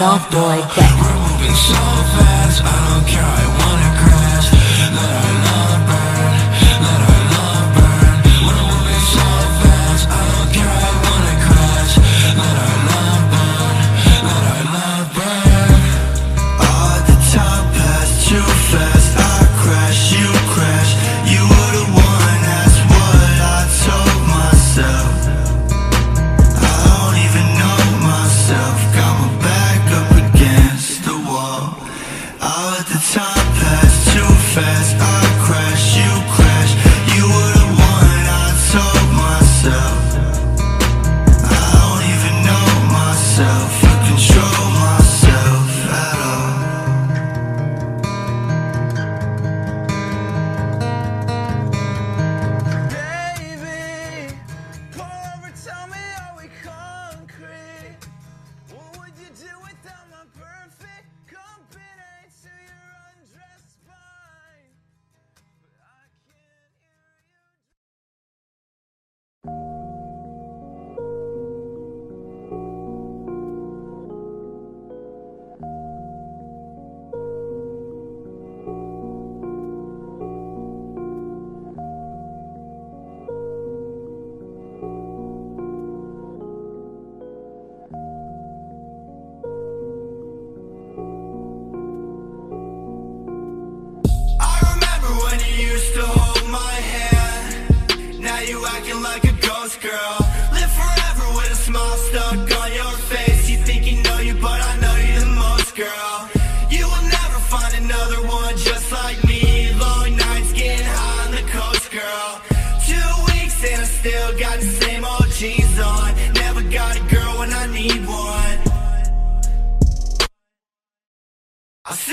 off, boy. We're moving so fast, I don't care.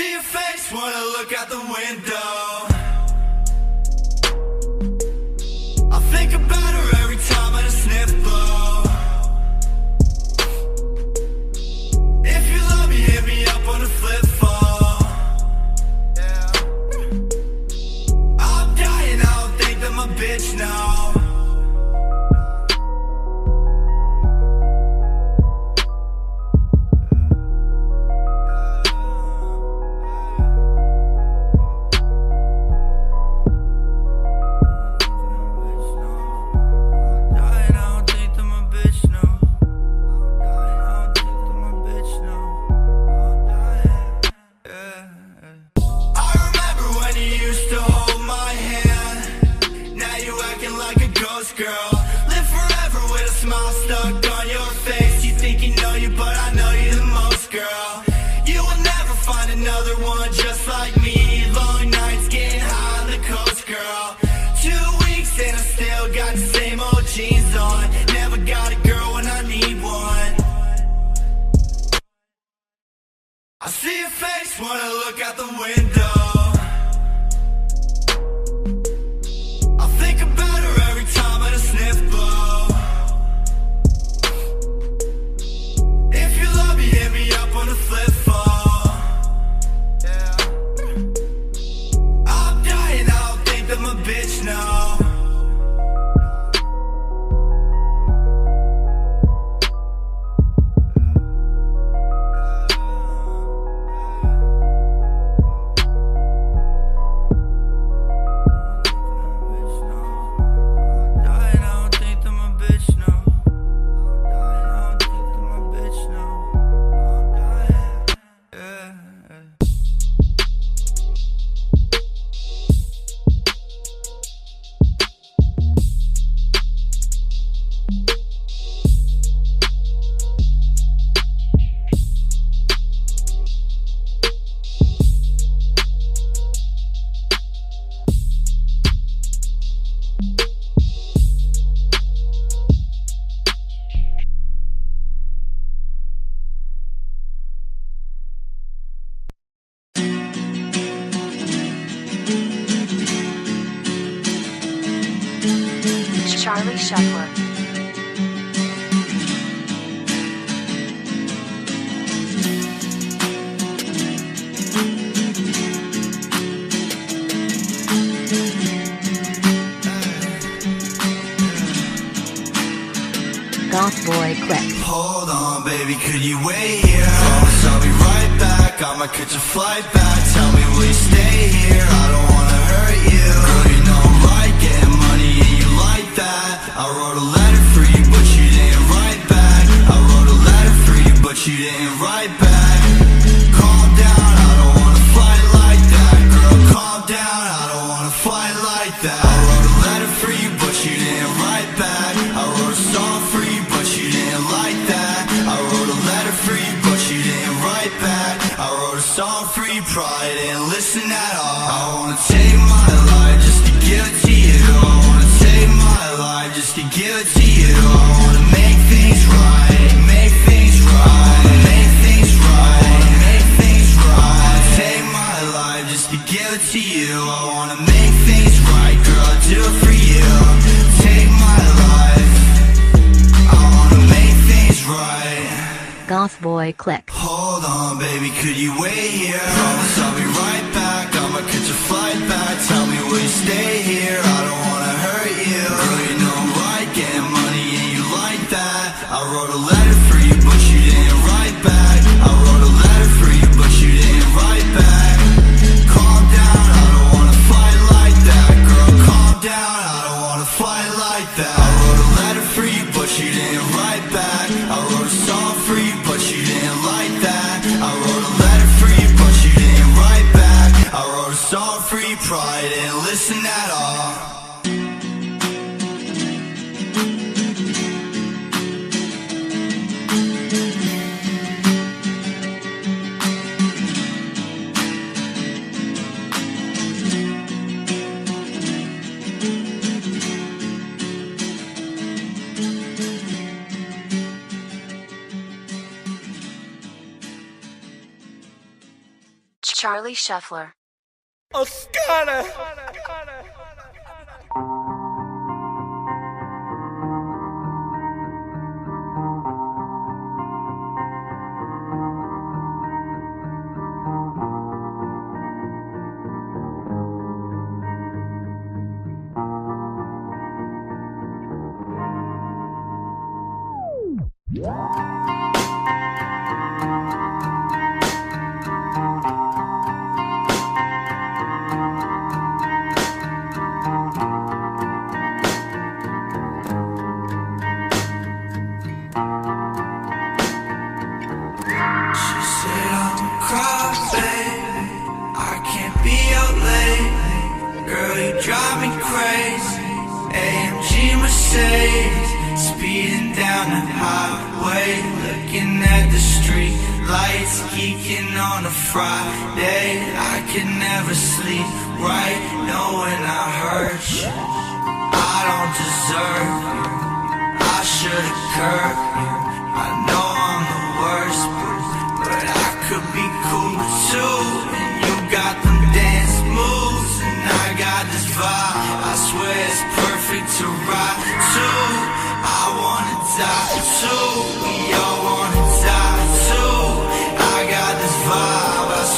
see your face, wanna look out the window. I think about Charlie Shuffler. Goth Boi Clique. Hold on, baby, could you wait here? Promise I'll be right back. I'ma catch a flight back. Tell me I wrote a letter for you, but you didn't write back. I wrote a letter for you, but you didn't write back. Calm down. Boi Clique. Hold on, baby, could you wait here? Promise I'll be right back. I'ma catch a flight back. Tell me will you stay here? I don't wanna hurt you. Girl, you know I'm right, getting money and you like that. I wrote a letter for you, but you didn't write back. Charlie Shuffler. Oscar.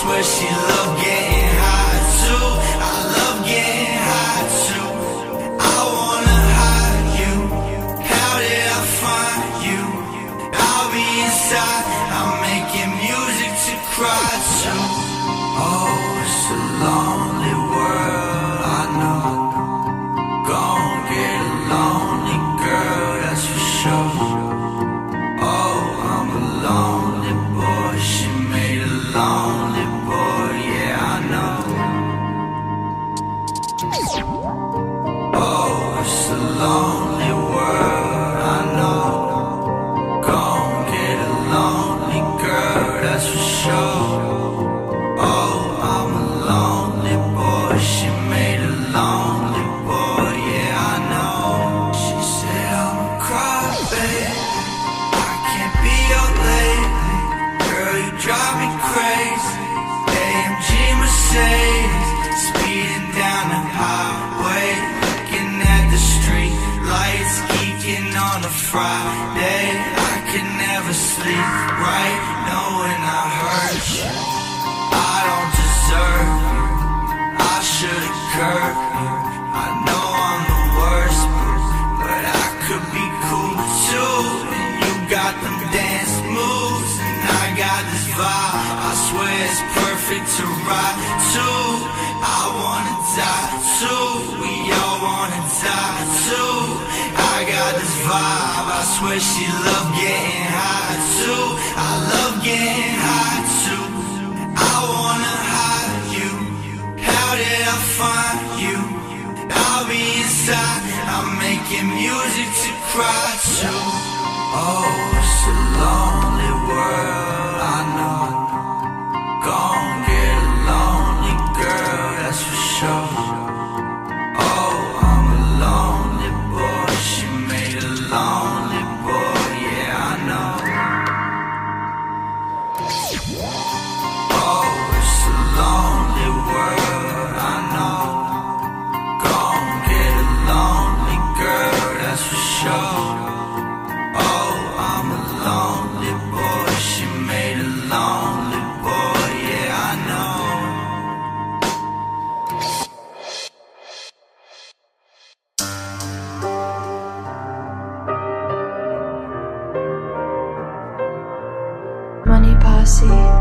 swear she loved getting I know I'm the worst, but, I could be cool too. You got them dance moves, and I got this vibe. I swear it's perfect to ride too. I wanna die too. We all wanna die too. I got this vibe. I swear she love getting. cry too. Oh, it's a lonely world. Money Posse.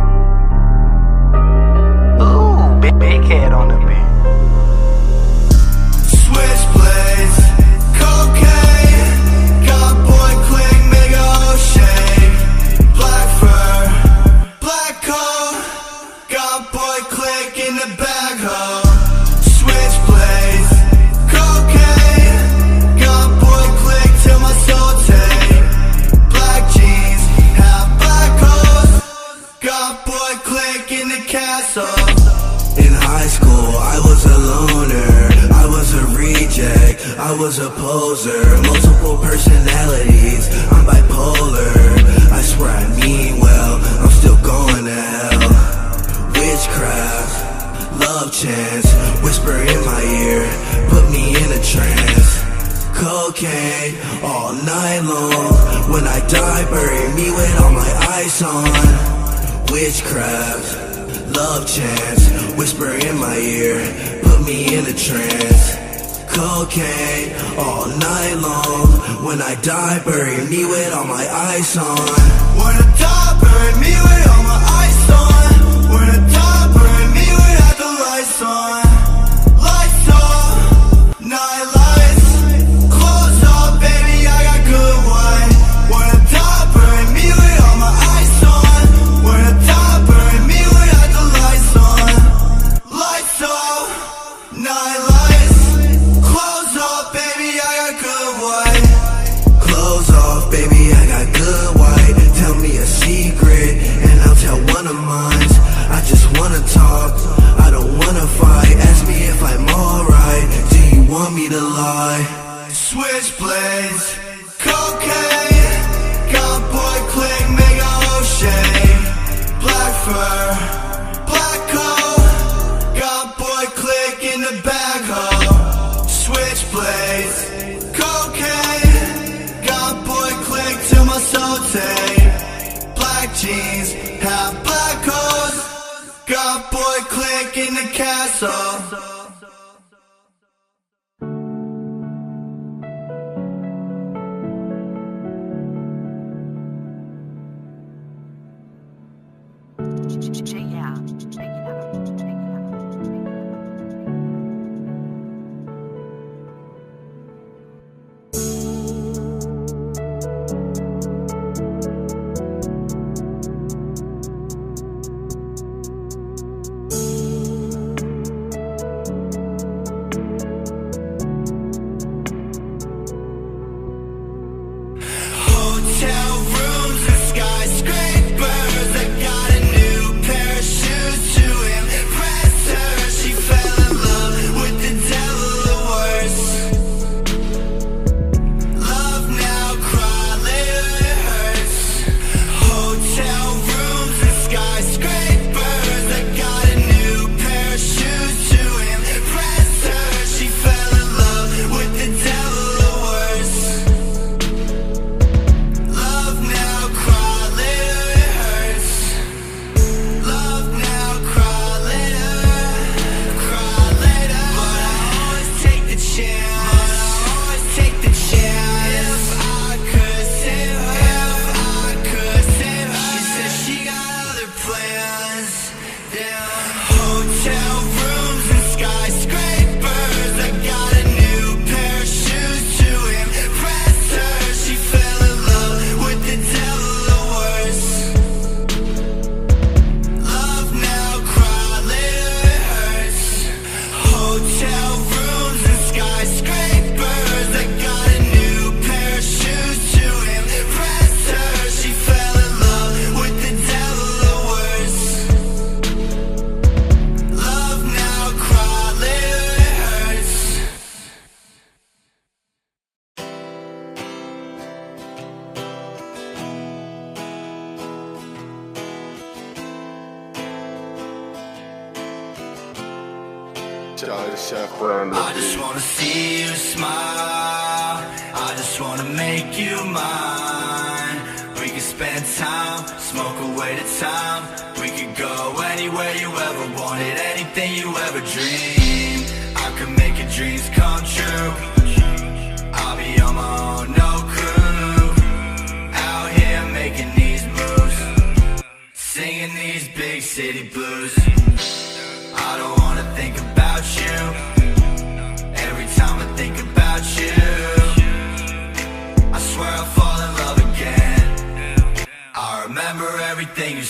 I was a poser, multiple personalities, I'm bipolar. I swear I mean well, I'm still going to hell. Witchcraft, love chance, whisper in my ear, put me in a trance. Cocaine, all night long, when I die bury me with all my ice on. Witchcraft, love chance, whisper in my ear, put me in a trance cocaine all night long. When I die, bury me with all my eyes on. When I die, bury me with all my eyes on. 对呀。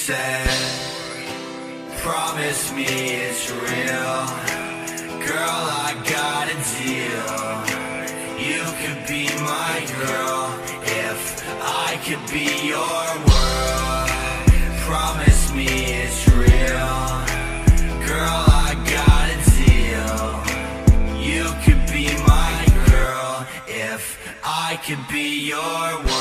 said Promise me it's real. Girl, I got a deal. You could be my girl If I could be your world. Promise me it's real. Girl, I got a deal. You could be my girl If I could be your world.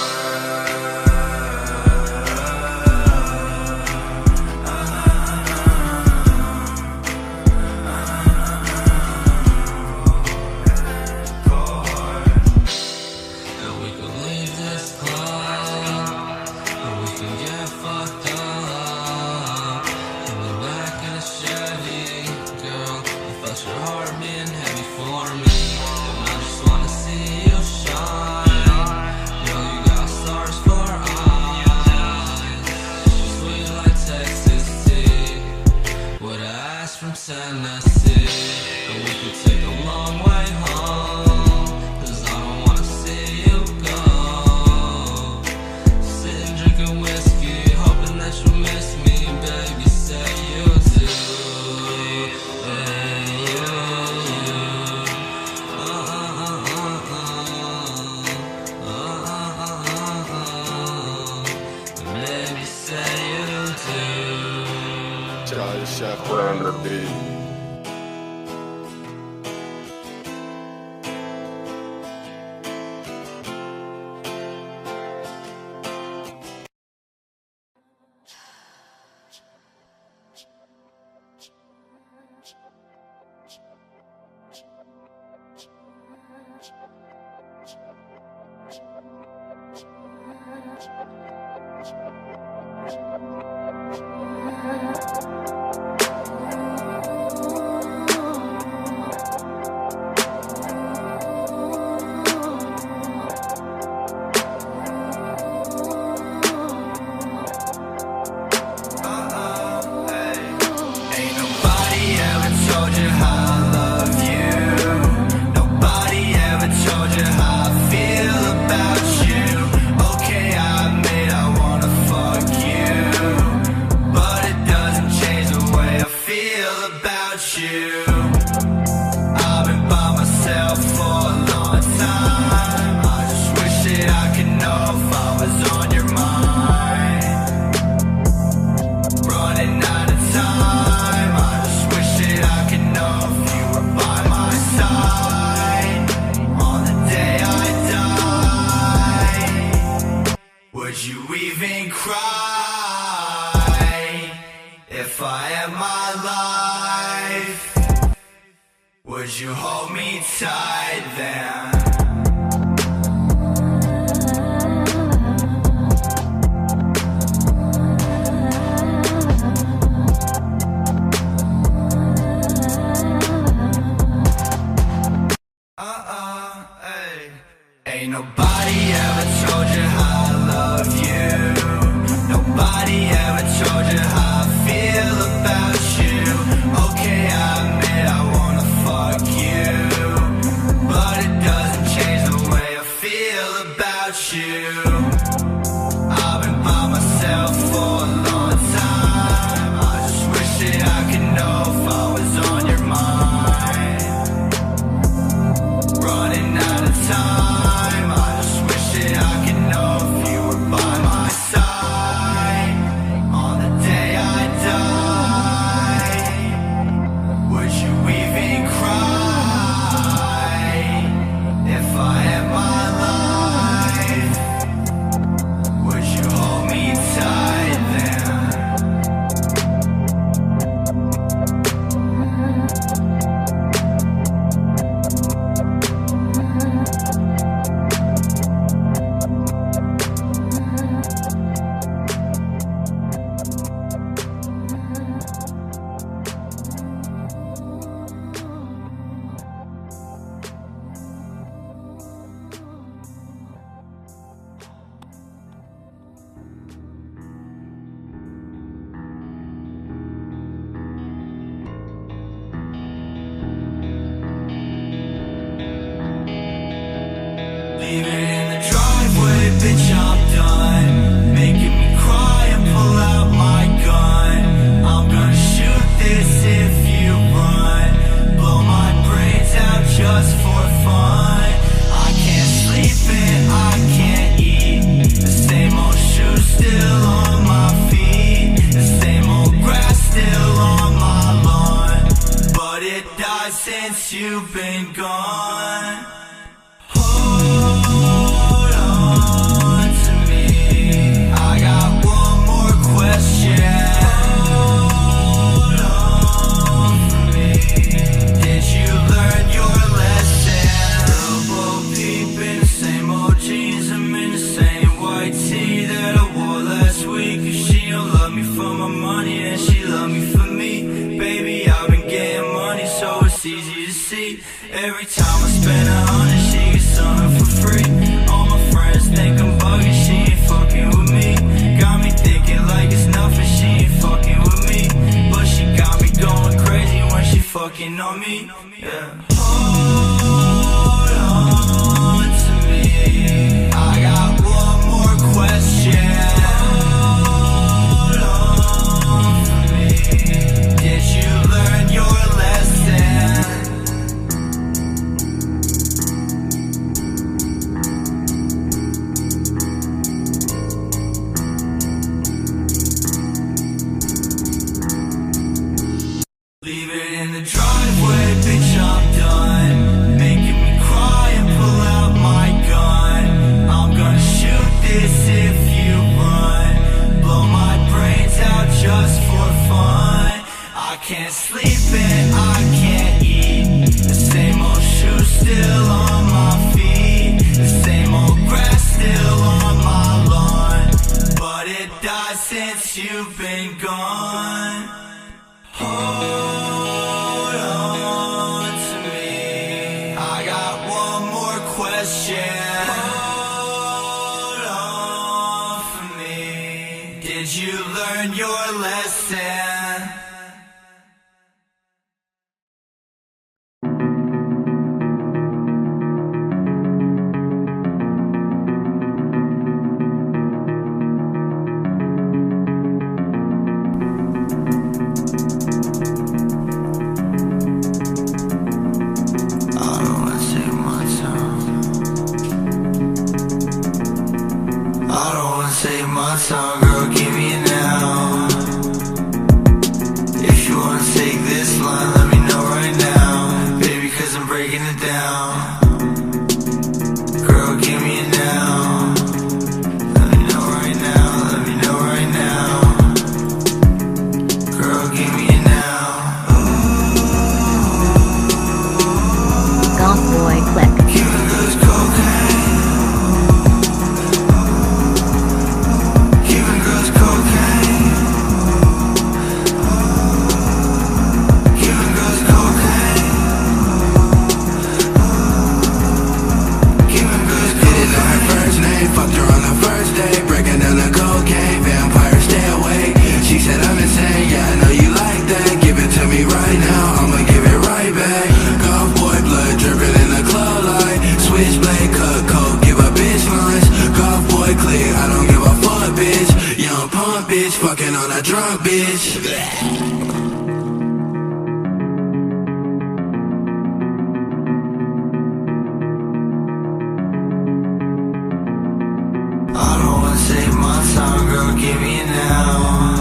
my time, girl, give me now.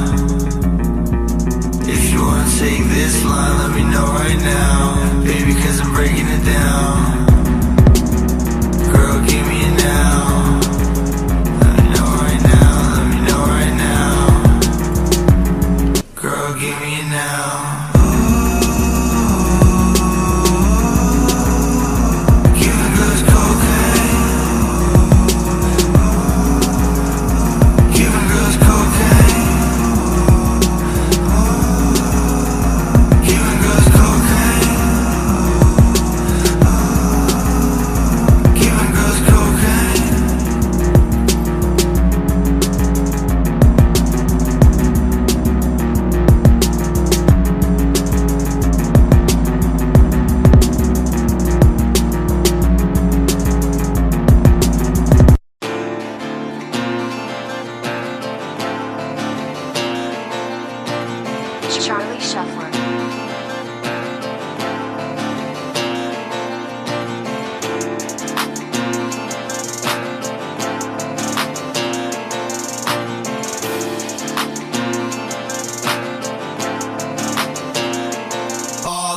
If you wanna take this line, let me know right now. Baby, cause I'm breaking it down.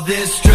this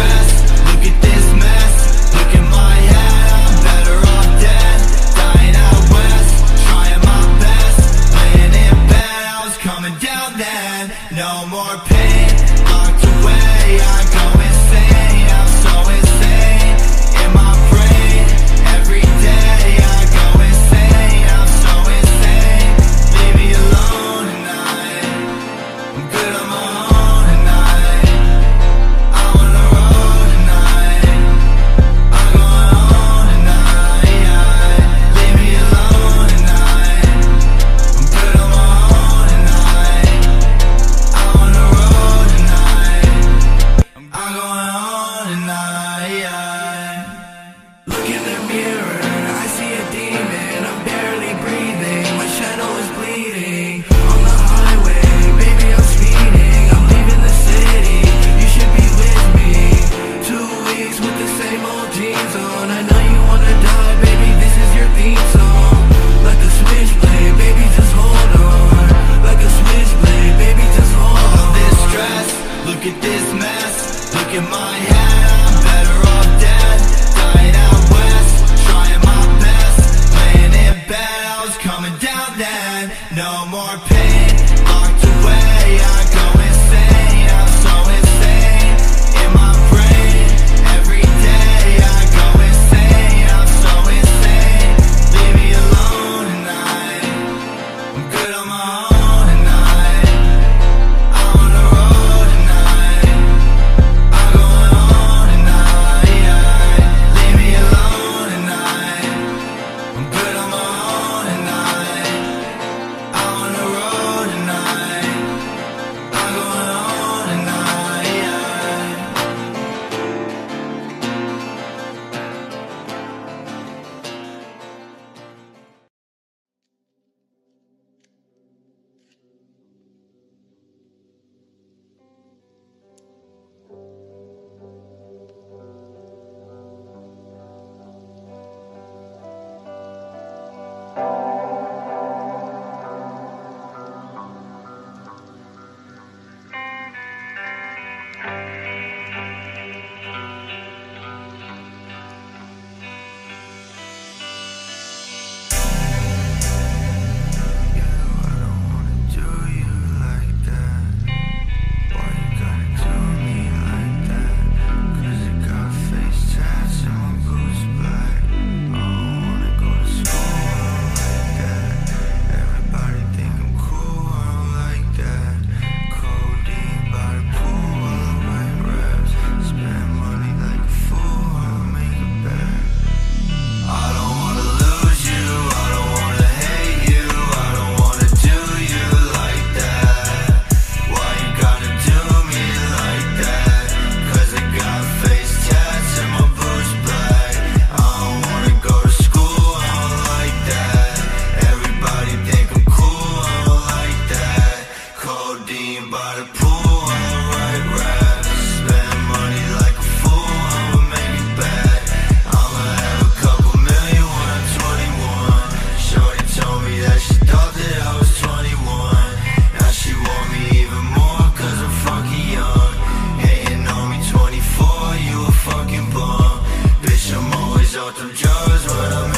autumn showers when I'm